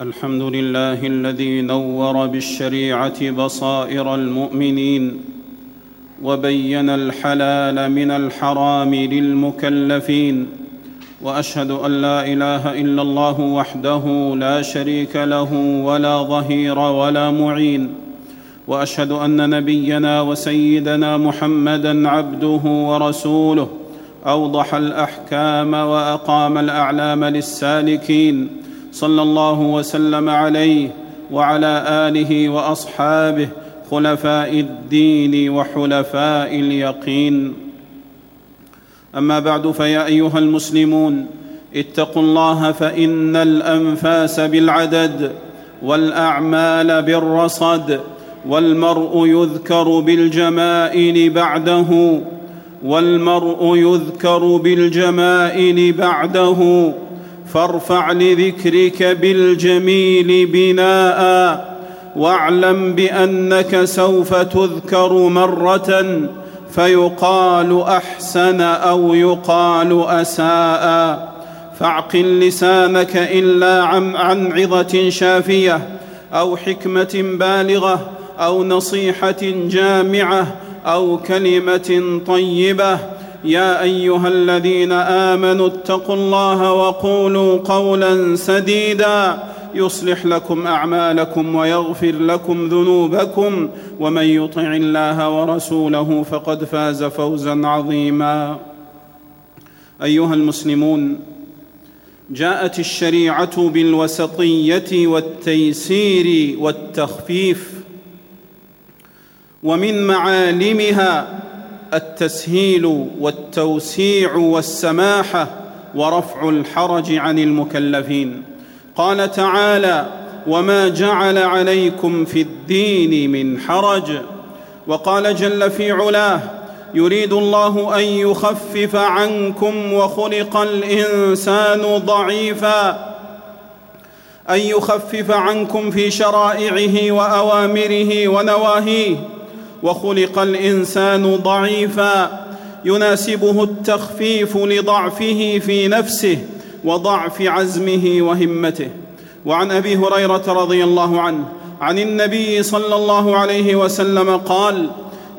الحمد لله الذي نور بالشريعة بصائر المؤمنين وبين الحلال من الحرام للمكلفين وأشهد أن لا إله إلا الله وحده لا شريك له ولا ظهير ولا معين وأشهد أن نبينا وسيدنا محمدا عبده ورسوله أوضح الأحكام وأقام الأعلام للسالكين صلى الله وسلم عليه وعلى آله وأصحابه خلفاء الدين وحلفاء اليقين. أما بعد فيا أيها المسلمون اتقوا الله فإن الأنفاس بالعدد والأعمال بالرصد والمرء يذكر بالجمائل بعده والمرء يذكر بالجمائل بعده فارفع لذكرك بالجميل بناء واعلم بأنك سوف تذكر مرة فيقال أحسن أو يقال أساء. فاعقل لسانك إلا عن, عظة شافية أو حكمة بالغة أو نصيحة جامعة أو كلمة طيبة يا أيها الذين آمنوا اتقوا الله وقولوا قولا سديدا يصلح لكم أعمالكم ويغفر لكم ذنوبكم ومن يطع الله ورسوله فقد فاز فوزا عظيما. أيها المسلمون جاءت الشريعة بالوسطية والتيسير والتخفيف ومن معالمها التسهيل والتوسيع والسماحه ورفع الحرج عن المكلفين. قال تعالى وما جعل عليكم في الدين من حرج وقال جل في علاه يريد الله أن يخفف عنكم وخلق الإنسان ضعيفا أن يخفف عنكم في شرائعه وأوامره ونواهيه. وخلق الإنسان ضعيفا. يناسبه التخفيف لضعفه في نفسه وضعف عزمه وهمته. وعن أبي هريرة رضي الله عنه عن النبي صلى الله عليه وسلم قال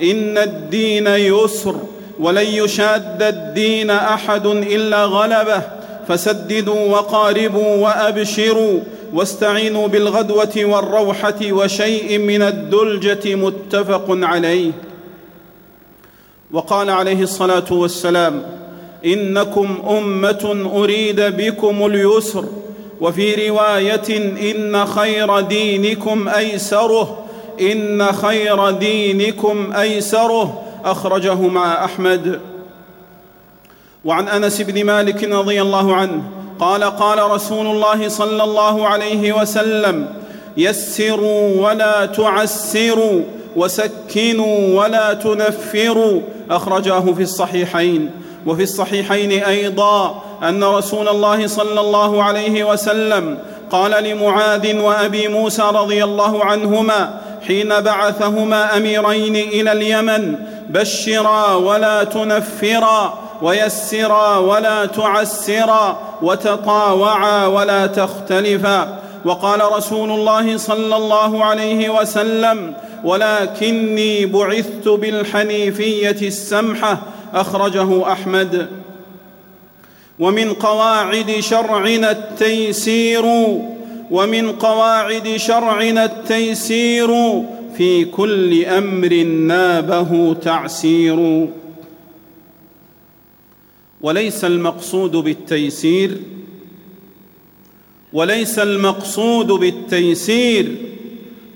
إن الدين يسر ولن يشاد الدين أحد إلا غلبه. فسددوا وقاربوا وأبشروا واستعينوا بالغدوة والروحة وشيء من الدلجة متفق عليه. وقال عليه الصلاة والسلام إنكم أمة أريد بكم اليسر وفي رواية إن خير دينكم أيسره إن خير دينكم أيسره. اخرجه مع أحمد. وعن أنس بن مالك رضي الله عنه قال قال رسول الله صلى الله عليه وسلم يسروا ولا تعسروا وسكنوا ولا تنفروا. أخرجاه في الصحيحين. وفي الصحيحين أيضا أن رسول الله صلى الله عليه وسلم قال لمعاذ وأبي موسى رضي الله عنهما حين بعثهما أميرين إلى اليمن بشرا ولا تنفرا. ويسرا ولا تعسرا وتطاوعا ولا تختلفا. وقال رسول الله صلى الله عليه وسلم ولكني بعثت بالحنيفية السمحة أخرجه أحمد. ومن قواعد شرعنا التيسير ومن قواعد شرعنا التيسير في كل أمر نابه تعسير وليس المقصود بالتيسير وليس المقصود بالتيسير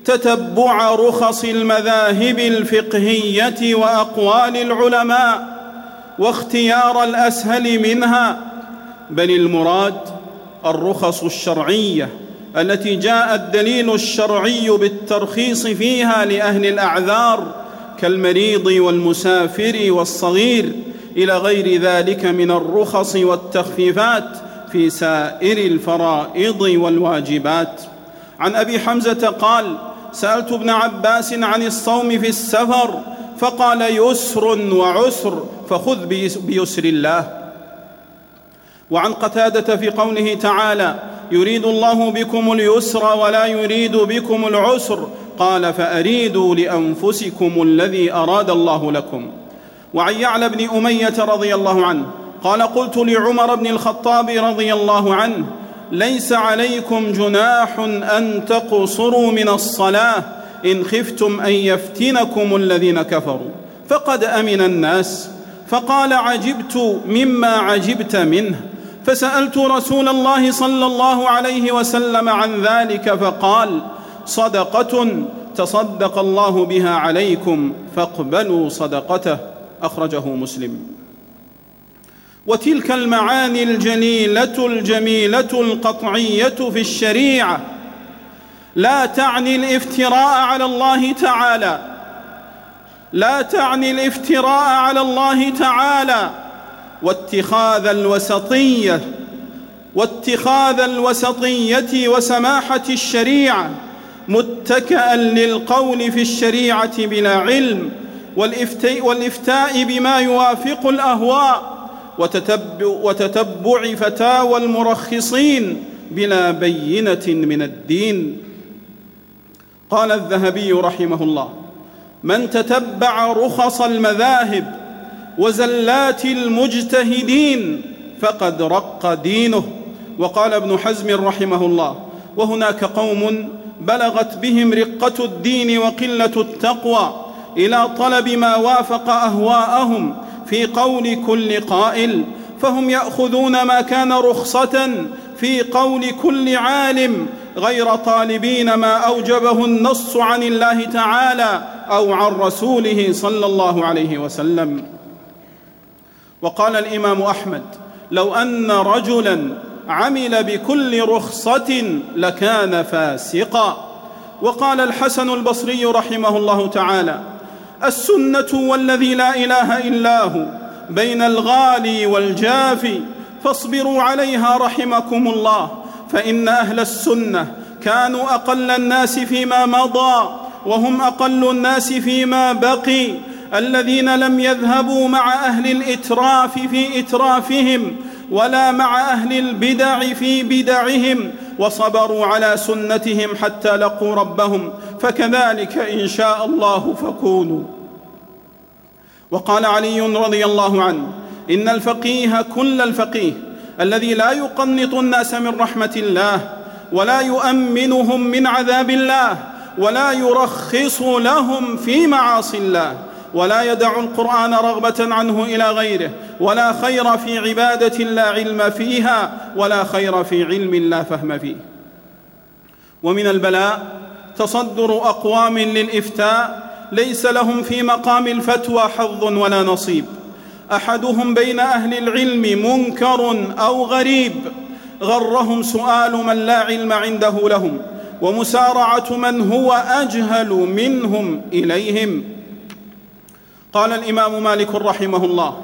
تتبع رخص المذاهب الفقهية وأقوال العلماء واختيار الأسهل منها بل المراد الرخص الشرعية التي جاء الدليل الشرعي بالترخيص فيها لأهل الأعذار كالمريض والمسافر والصغير إلى غير ذلك من الرخص والتخفيفات في سائر الفرائض والواجبات. عن أبي حمزة قال سألت ابن عباس عن الصوم في السفر فقال يسر وعسر فخذ بيسر الله. وعن قتادة في قوله تعالى يريد الله بكم اليسر ولا يريد بكم العسر قال فأريدوا لأنفسكم الذي أراد الله لكم. وعن يعلى بن أمية رضي الله عنه قال قلت لعمر بن الخطاب رضي الله عنه ليس عليكم جناح أن تقصروا من الصلاة إن خفتم أن يفتنكم الذين كفروا فقد أمن الناس فقال عجبت مما عجبت منه فسألت رسول الله صلى الله عليه وسلم عن ذلك فقال صدقة تصدق الله بها عليكم فاقبلوا صدقته أخرجه مسلم. وتلك المعاني الجليله الجميلة القطعية في الشريعة لا تعني الافتراء على الله تعالى. لا تعني الافتراء على الله تعالى. واتخاذ الوسطية واتخاذ الوسطية وسماحة الشريعة متكئا للقول في الشريعة بلا علم. والإفتاء, بما يوافق الأهواء وتتبع, وتتبع فتاوى المرخصين بلا بينة من الدين. قال الذهبي رحمه الله من تتبع رخص المذاهب وزلات المجتهدين فقد رق دينه. وقال ابن حزم رحمه الله وهناك قوم بلغت بهم رقة الدين وقلة التقوى إلى طلب ما وافق أهواءهم في قول كل قائل فهم يأخذون ما كان رخصة في قول كل عالم غير طالبين ما أوجبه النص عن الله تعالى أو عن رسوله صلى الله عليه وسلم. وقال الإمام أحمد لو أن رجلا عمل بكل رخصة لكان فاسقا. وقال الحسن البصري رحمه الله تعالى السنة والذي لا إله إلا هو بين الغالي والجافي فاصبروا عليها رحمكم الله فإن أهل السنة كانوا أقل الناس فيما مضى وهم أقل الناس فيما بقي الذين لم يذهبوا مع أهل الإتراف في إترافهم ولا مع أهل البدع في بدعهم وصبروا على سنتهم حتى لقوا ربهم فكذلك إن شاء الله فكونوا. وقال علي رضي الله عنه إن الفقيه كل الفقيه الذي لا يقنط الناس من رحمة الله ولا يؤمنهم من عذاب الله ولا يرخص لهم في معاصي الله ولا يدع القرآن رغبة عنه إلى غيره ولا خير في عبادة لا علم فيها ولا خير في علم لا فهم فيه. ومن البلاء تصدر أقوام للإفتاء ليس لهم في مقام الفتوى حظ ولا نصيب. أحدهم بين أهل العلم منكر أو غريب غرهم سؤال من لا علم عنده لهم ومسارعة من هو أجهل منهم إليهم. قال الإمام مالك رحمه الله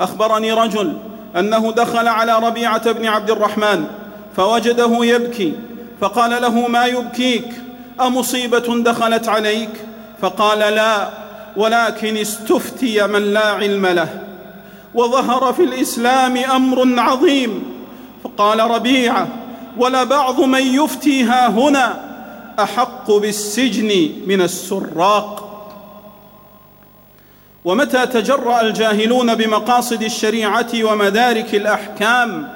أخبرني رجل أنه دخل على ربيعة بن عبد الرحمن فوجده يبكي فقال له ما يبكيك؟ أمصيبة دخلت عليك؟ فقال لا ولكن استفتي من لا علم له. وظهر في الإسلام أمر عظيم. فقال ربيعة ولبعض من يفتي ها هنا أحق بالسجن من السراق. ومتى تجرأ الجاهلون بمقاصد الشريعة ومدارك الأحكام؟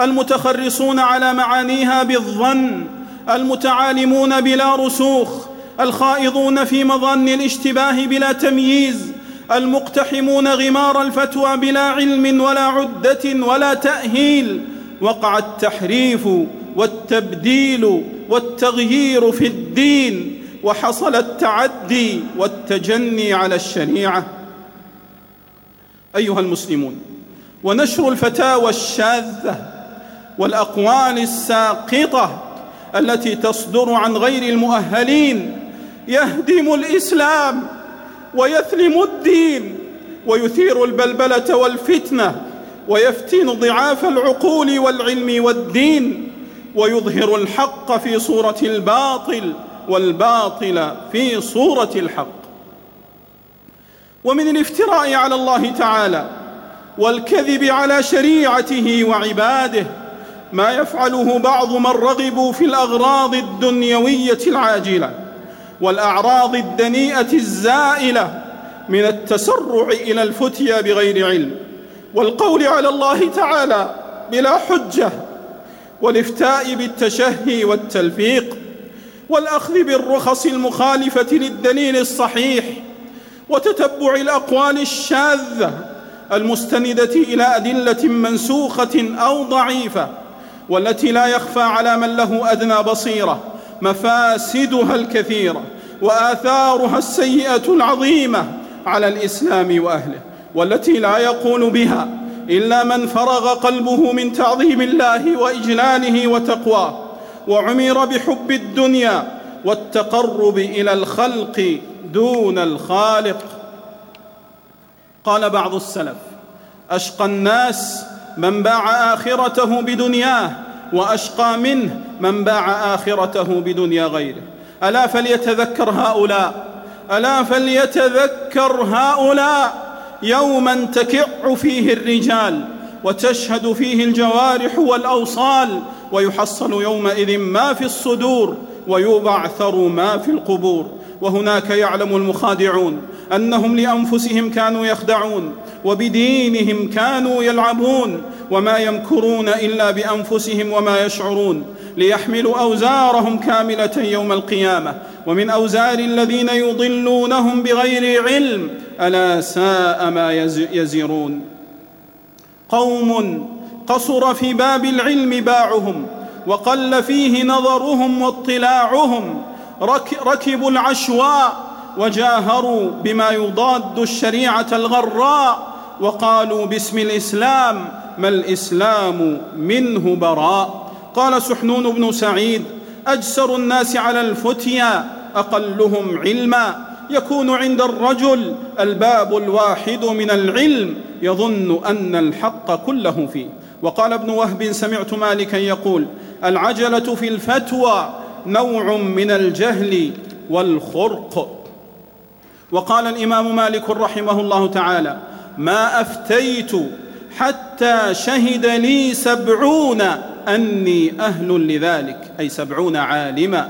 المتخرصون على معانيها بالظن المتعالمون بلا رسوخ الخائضون في مظن الاشتباه بلا تمييز المقتحمون غمار الفتوى بلا علم ولا عدة ولا تأهيل وقع التحريف والتبديل والتغيير في الدين وحصل التعدي والتجني على الشريعة. أيها المسلمون ونشر الفتاوى الشاذة والأقوال الساقطة التي تصدر عن غير المؤهلين يهدم الإسلام ويثلم الدين ويثير البلبلة والفتنة ويفتن ضعاف العقول والعلم والدين ويظهر الحق في صورة الباطل والباطل في صورة الحق. ومن الافتراء على الله تعالى والكذب على شريعته وعباده ما يفعله بعض من رغبوا في الأغراض الدنيوية العاجلة والأعراض الدنيئة الزائلة من التسرع إلى الفتيا بغير علم والقول على الله تعالى بلا حجة والإفتاء بالتشهي والتلفيق والأخذ بالرخص المخالفة للدليل الصحيح وتتبع الأقوال الشاذة المستندة إلى أدلة منسوخة أو ضعيفة والتي لا يخفى على من له أدنى بصيرة مفاسدها الكثيرة وآثارها السيئة العظيمة على الإسلام وأهله والتي لا يقول بها إلا من فرغ قلبه من تعظيم الله وإجلاله وتقواه وعمر بحب الدنيا والتقرب إلى الخلق دون الخالق. قال بعض السلف أشقى الناس من باع آخرته بدنياه وأشقى منه من باع آخرته بدنيا غيره. ألا فليتذكر هؤلاء؟ ألا فليتذكر هؤلاء يوما تكع فيه الرجال وتشهد فيه الجوارح والأوصال ويحصل يومئذ ما في الصدور ويبعثر ما في القبور. وهناك يعلم المخادعون أنهم لأنفسهم كانوا يخدعون. وبدينهم كانوا يلعبون وما يمكرون إلا بأنفسهم وما يشعرون ليحملوا أوزارهم كاملة يوم القيامة. ومن أوزار الذين يضلونهم بغير علم ألا ساء ما يزرون. قوم قصر في باب العلم باعهم وقل فيه نظرهم واطلاعهم. ركبوا العشواء وجاهروا بما يضاد الشريعة الغراء. وقالوا باسم الإسلام ما الإسلام منه براء. قال سحنون بن سعيد أجسر الناس على الفتيا أقلهم علما. يكون عند الرجل الباب الواحد من العلم يظن أن الحق كله فيه. وقال ابن وهب سمعت مالكا يقول العجلة في الفتوى نوع من الجهل والخرق. وقال الإمام مالك رحمه الله تعالى ما أفتيت حتى شهد لي سبعون أني أهل لذلك أي سبعون عالما.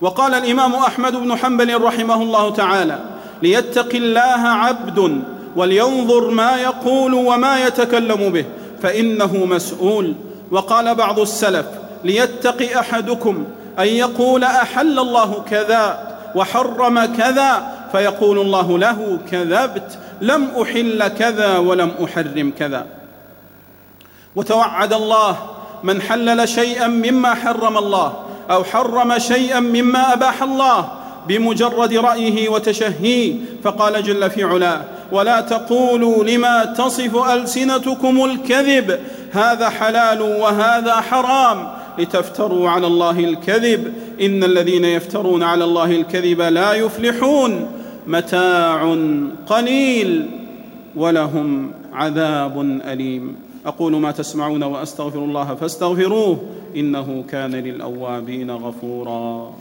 وقال الإمام أحمد بن حنبل رحمه الله تعالى ليتق الله عبد ولينظر ما يقول وما يتكلم به فإنه مسؤول. وقال بعض السلف ليتق أحدكم أن يقول أحل الله كذا وحرم كذا فيقول الله له كذبت. لم أحل كذا ولم أحرم كذا. وتوعد الله من حلل شيئا مما حرم الله أو حرم شيئا مما أباح الله بمجرد رأيه وتشهيه. فقال جل في علاه ولا تقولوا لما تصف ألسنتكم الكذب؟ هذا حلال وهذا حرام. لتفتروا على الله الكذب. إن الذين يفترون على الله الكذب لا يفلحون. متاع قليل ولهم عذاب أليم. أقول ما تسمعون وأستغفر الله فاستغفروه إنه كان للأوابين غفورا.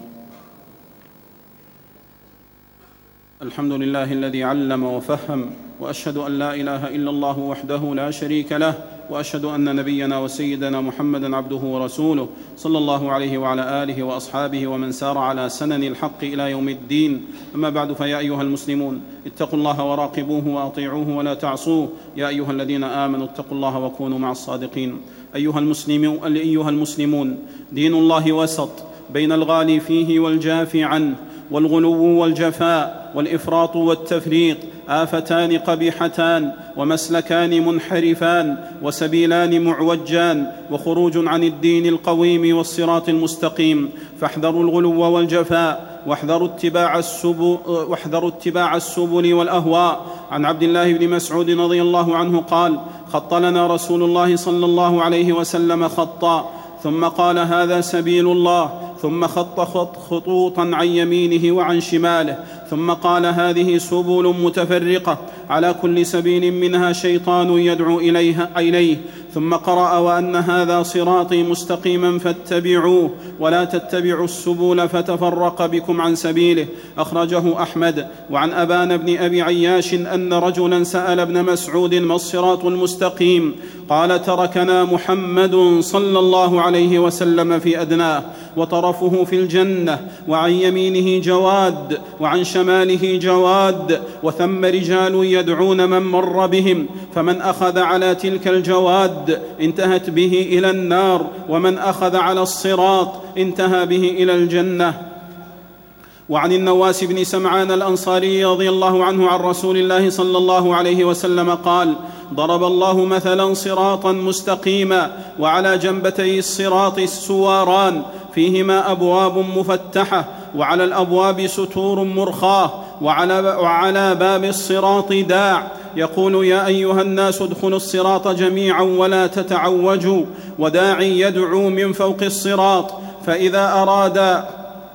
الحمد لله الذي علم وفهم وأشهد أن لا إله إلا الله وحده لا شريك له وأشهد أن نبينا وسيدنا محمدا عبده ورسوله صلى الله عليه وعلى آله وأصحابه ومن سار على سنن الحق إلى يوم الدين. أما بعد فيا أيها المسلمون اتقوا الله وراقبوه وأطيعوه ولا تعصوه. يا أيها الذين آمنوا اتقوا الله وكونوا مع الصادقين. أيها المسلمون أيها المسلمون دين الله وسط بين الغالي فيه والجافي عنه والغلو والجفاء والإفراط والتفريط آفتان قبيحتان ومسلكان منحرفان وسبيلان معوجان وخروج عن الدين القويم والصراط المستقيم. فاحذروا الغلو والجفاء واحذروا اتباع السبل واحذروا اتباع السبل والأهواء. عن عبد الله بن مسعود رضي الله عنه قال خط لنا رسول الله صلى الله عليه وسلم خطا. ثم قال هذا سبيل الله. ثم خط خط خطوطا عن يمينه وعن شماله. ثم قال هذه سبل متفرقة. على كل سبيل منها شيطان يدعو إليها إليه. ثم قرأ وأن هذا صراطي مستقيما فاتبعوه ولا تتبعوا السبل فتفرق بكم عن سبيله. أخرجه أحمد. وعن أبان بن أبي عياش أن رجلا سأل ابن مسعود ما الصراط المستقيم؟ قال تركنا محمد صلى الله عليه وسلم في أدناه وطرفه في الجنة وعن يمينه جواد وعن شماله جواد وثم رجال يدعون من مر بهم فمن أخذ على تلك الجواد انتهت به إلى النار ومن أخذ على الصراط انتهى به إلى الجنة. وعن النواس بن سمعان الأنصاري رضي الله عنه عن رسول الله صلى الله عليه وسلم قال ضرب الله مثلا صراطا مستقيما وعلى جنبتي الصراط السواران فيهما أبواب مفتحة وعلى الأبواب ستور مرخاة وعلى, وعلى باب الصراط داع. يقول يا أيها الناس ادخلوا الصراط جميعا ولا تتعوجوا. وداعي يدعو من فوق الصراط. فإذا اراد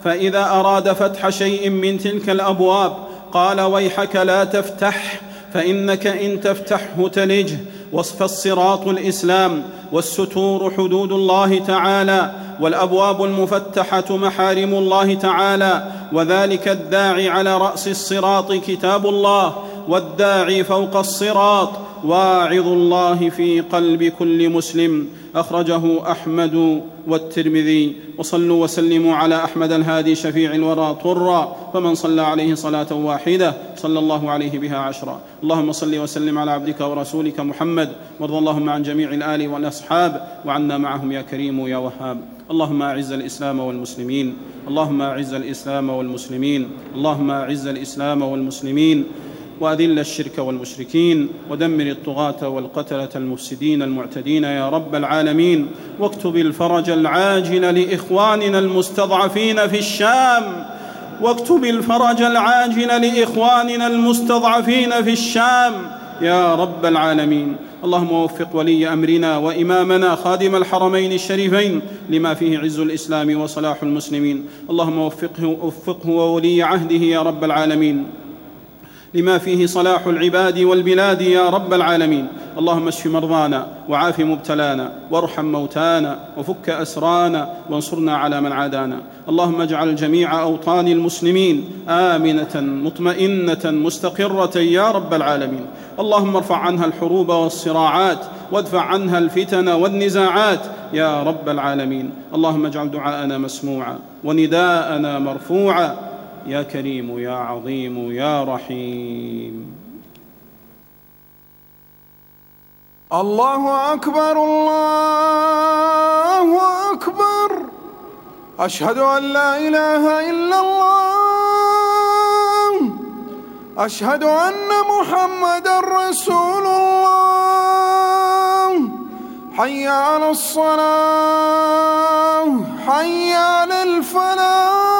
فإذا أراد فتح شيء من تلك الأبواب قال ويحك لا تفتح. فإنك إن تفتحه تلجه وصف الصراط الإسلام والستور حدود الله تعالى. والأبواب المفتحة محارم الله تعالى وذلك الداعي على رأس الصراط كتاب الله والداعي فوق الصراط واعظ الله في قلب كل مسلم. أخرجه أحمد والترمذي. وصلوا وسلموا على أحمد الهادي شفيع الورى طرا فمن صلى عليه صلاة واحدة صلى الله عليه بها عشرا. اللهم صل وسلم على عبدك ورسولك محمد وارض اللهم عن جميع الآل والأصحاب وعنا معهم يا كريم يا وهاب. اللهم أعز الإسلام والمسلمين. اللهم أعز الإسلام والمسلمين. اللهم أعز الإسلام والمسلمين. واذل الشرك والمشركين ودمر الطغاة والقتلة المفسدين المعتدين يا رب العالمين. واكتب الفرج العاجل لإخواننا المستضعفين في الشام. واكتب الفرج العاجل لإخواننا المستضعفين في الشام يا رب العالمين. اللهم وفق ولي أمرنا وإمامنا خادم الحرمين الشريفين لما فيه عز الإسلام وصلاح المسلمين. اللهم وفقه وفقه وولي عهده يا رب العالمين. لما فيه صلاح العباد والبلاد يا رب العالمين. اللهم اشف مرضانا وعاف مبتلانا وارحم موتانا وفك أسرانا وانصرنا على من عادانا. اللهم اجعل جميع أوطان المسلمين آمنة مطمئنة مستقرة يا رب العالمين. اللهم ارفع عنها الحروب والصراعات وادفع عنها الفتن والنزاعات يا رب العالمين. اللهم اجعل دعاءنا مسموعا ونداءنا مرفوعا يا كريم يا عظيم يا رحيم. الله أكبر الله أكبر. أشهد أن لا إله إلا الله. أشهد أن محمدا رسول الله. حي على الصلاة حي على الفلاح.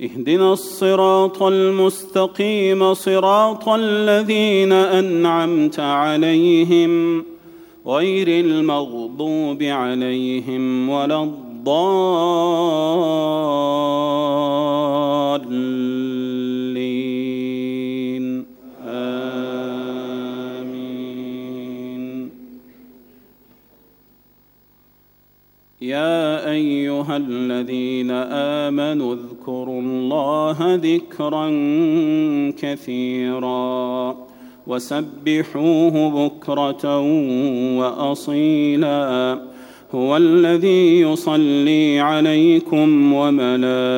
اهدنا الصراط المستقيم صراط الذين أنعمت عليهم غير المغضوب عليهم ولا الضالين. آمين. يا أيها الذين آمنوا اذكروا الله ذكرا كثيرا وسبحوه بكرة واصيلا هو الذي يصلي عليكم وملائكته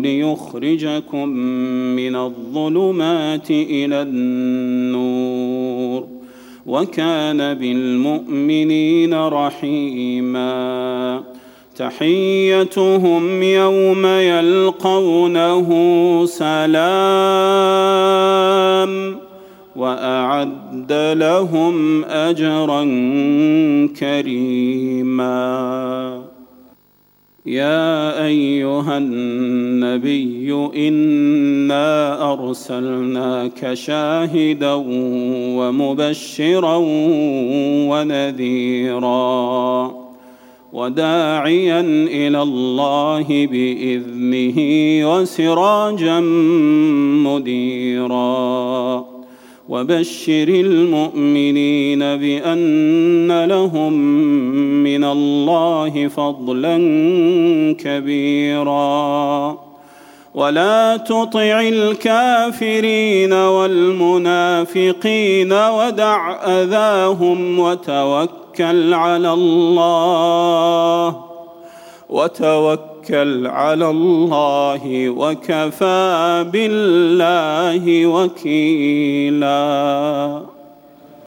ليخرجكم من الظلمات إلى النور وكان بالمؤمنين رحيما تحيتهم يوم يلقونه سلام وأعد لهم أجرا كريما. يا أيها النبي إنا أرسلناك شاهدا ومبشرا ونذيرا. وداعيا إلى الله بإذنه وسراجا منيرا وبشر المؤمنين بأن لهم من الله فضلا كبيرا. ولا تطع الكافرين والمنافقين ودع أذاهم وتوكل على الله وتوكل على الله وكفى بالله وكيلا.